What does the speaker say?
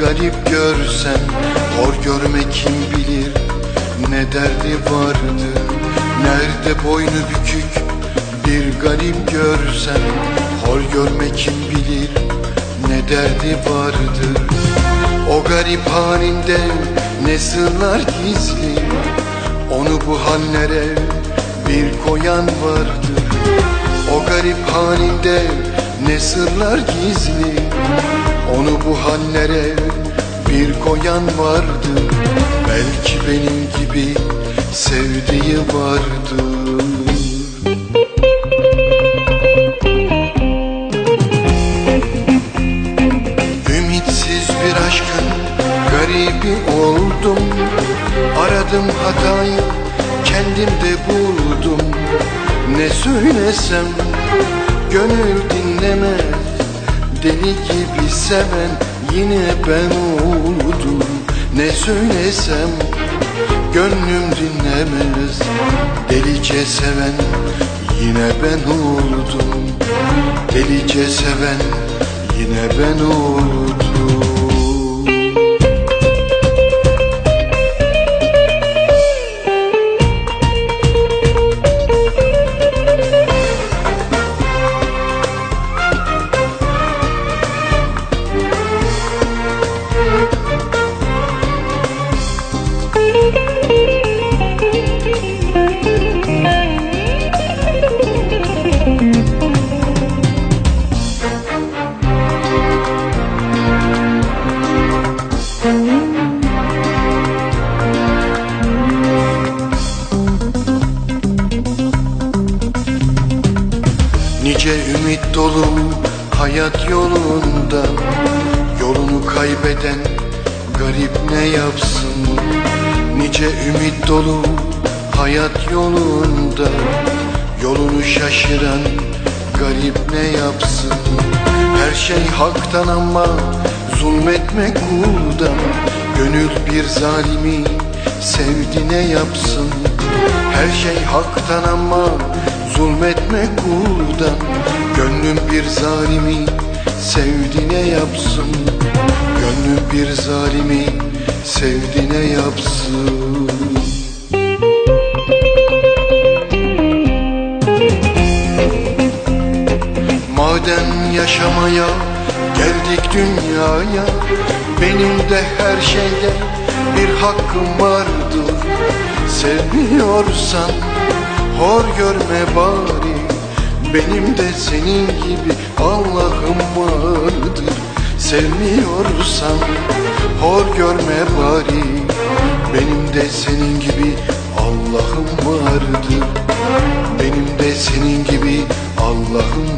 garip görsen Hor görme kim bilir ne derdi vardı Nerede boynu bükük bir garip görsen Hor görme kim bilir ne derdi vardır O garip halinde ne sırlar gizli? Onu bu hallere bir koyan vardır. O garip halinde ne sırlar gizli Onu bu hallere bir koyan vardı. Belki benim gibi sevdiği vardı. Ümitsiz bir aşkın garibi oldum. Aradım hatayı kendimde buldum. Ne söylesem gönül dinlemez. Deli gibi seven yine ben oldum. Ne söylesem gönlüm dinlemez. Delice seven yine ben oldum. Delice seven yine ben oldum Nice ümit dolu hayat yolunda. Yolunu kaybeden garip ne yapsın? Nice ümit dolu hayat yolunda. Yolunu şaşıran garip ne yapsın? Her şey haktan ama zulmetmek kuldan Gönül bir zalimi sevdi ne yapsın? Her şey haktan ama zulmetmek kuldan Gönlüm bir zalimi sevdi ne yapsın. Gönlüm bir zalimi sevdi ne yapsın. Madem yaşamaya geldik dünyaya Benim de her şeyde bir hakkım vardır. Sevmiyorsan hor görme bari Benim de senin gibi Allah'ım vardır. Sevmiyorsan hor görme bari Benim de senin gibi Allah'ım vardır. Benim de senin gibi Allah'ım